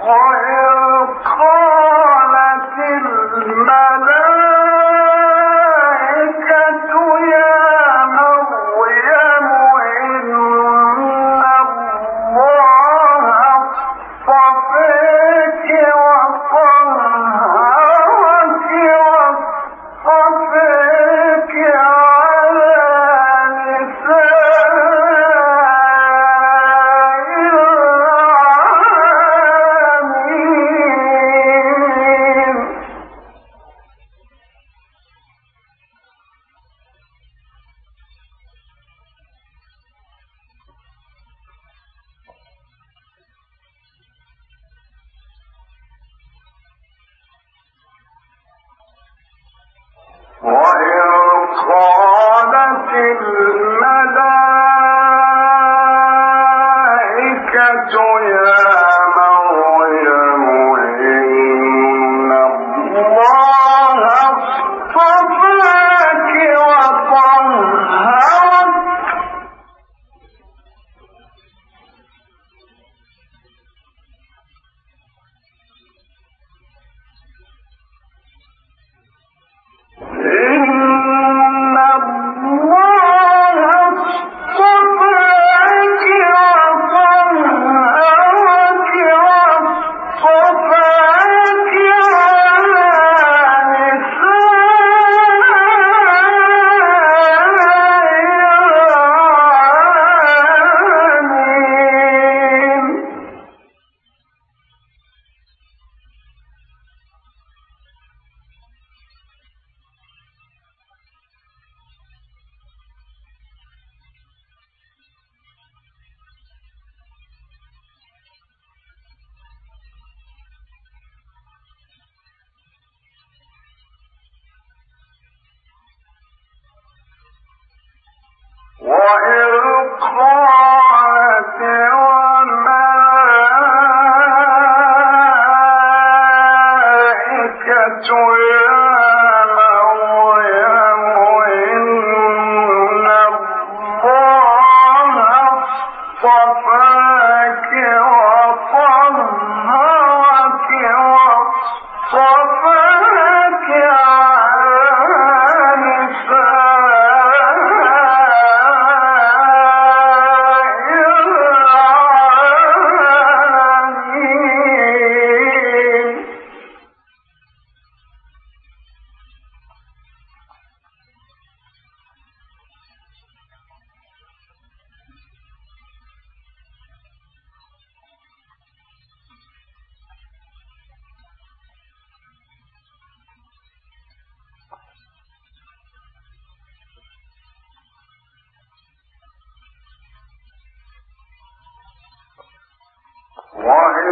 وإن قالت الملائكة وإذ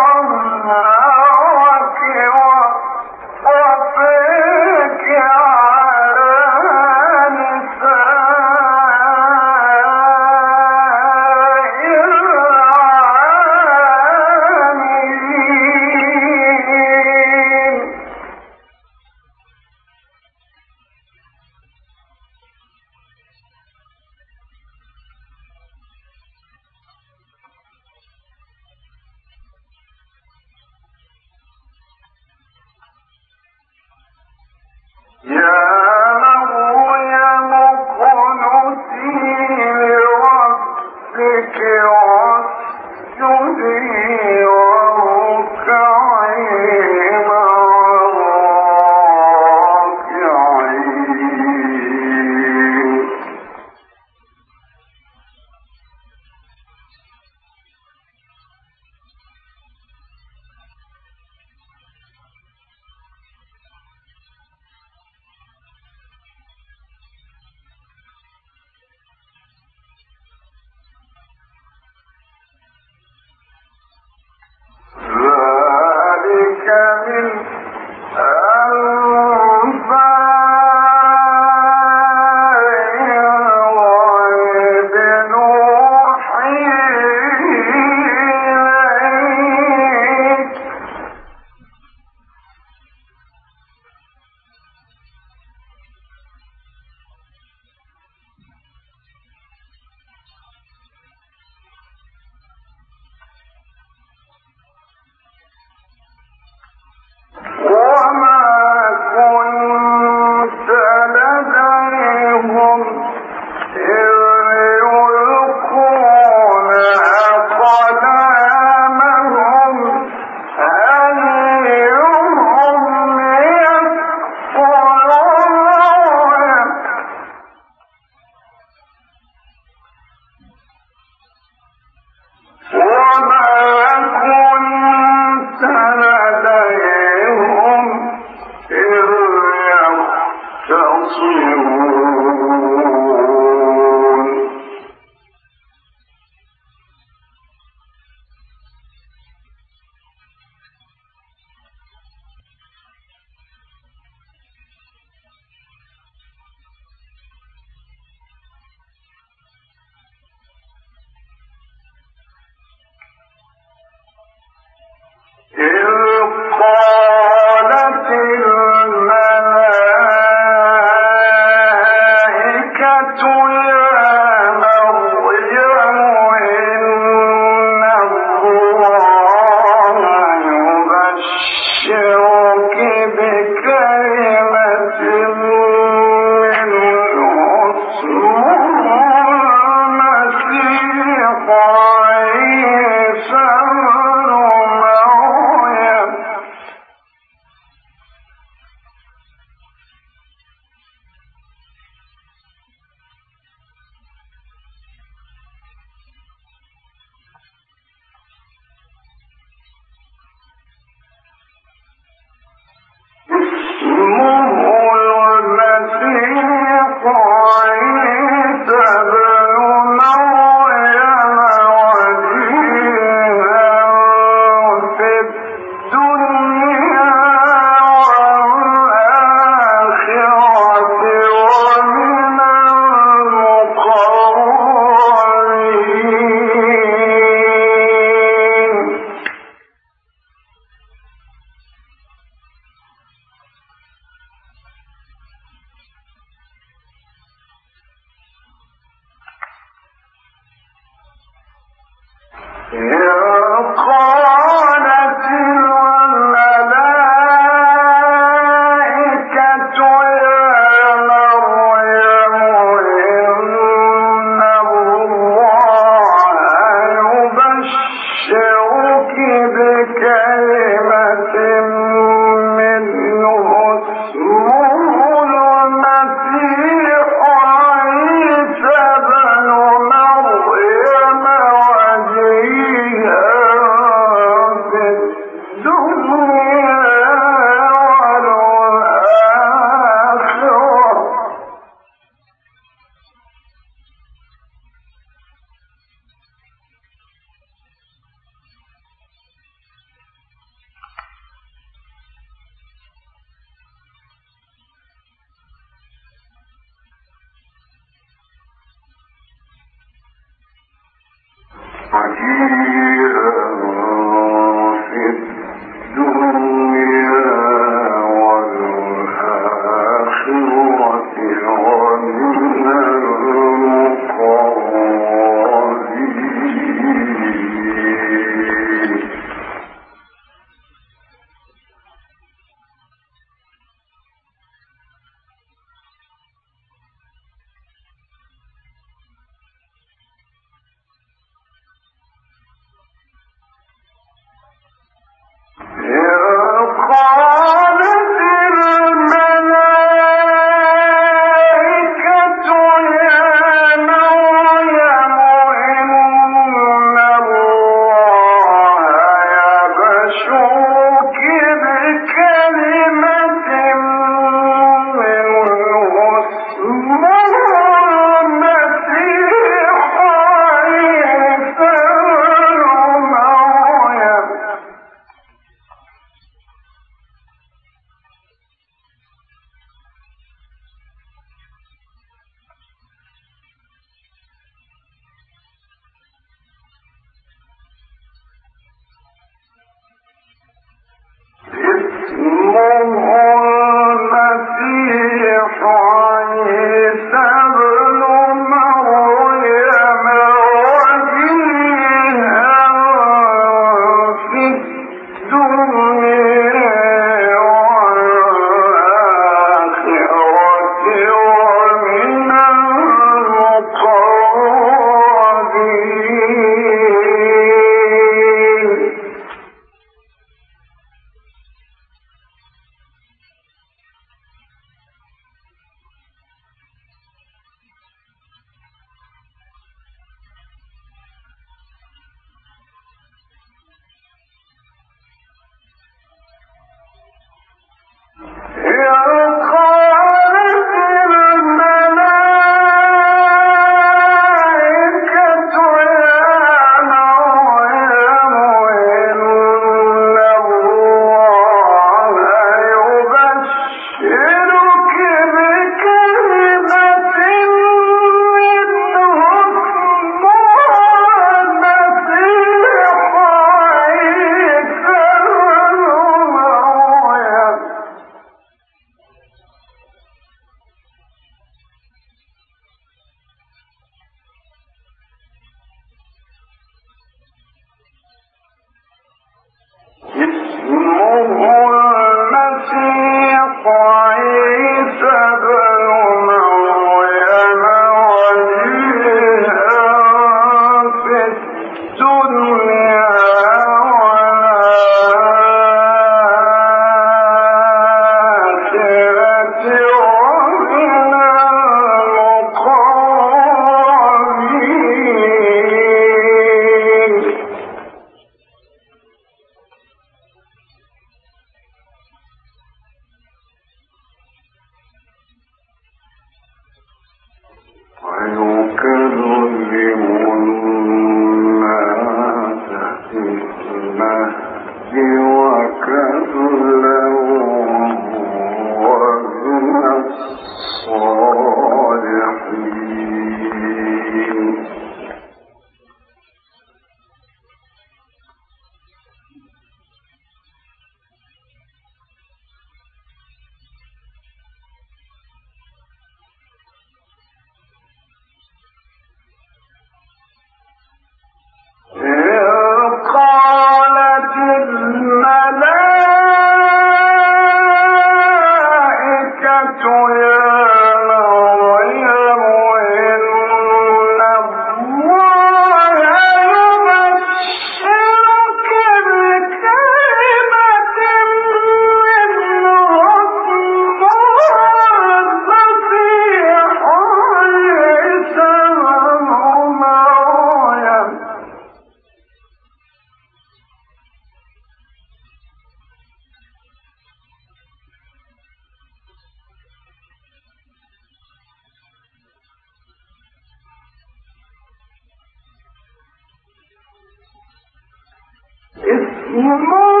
You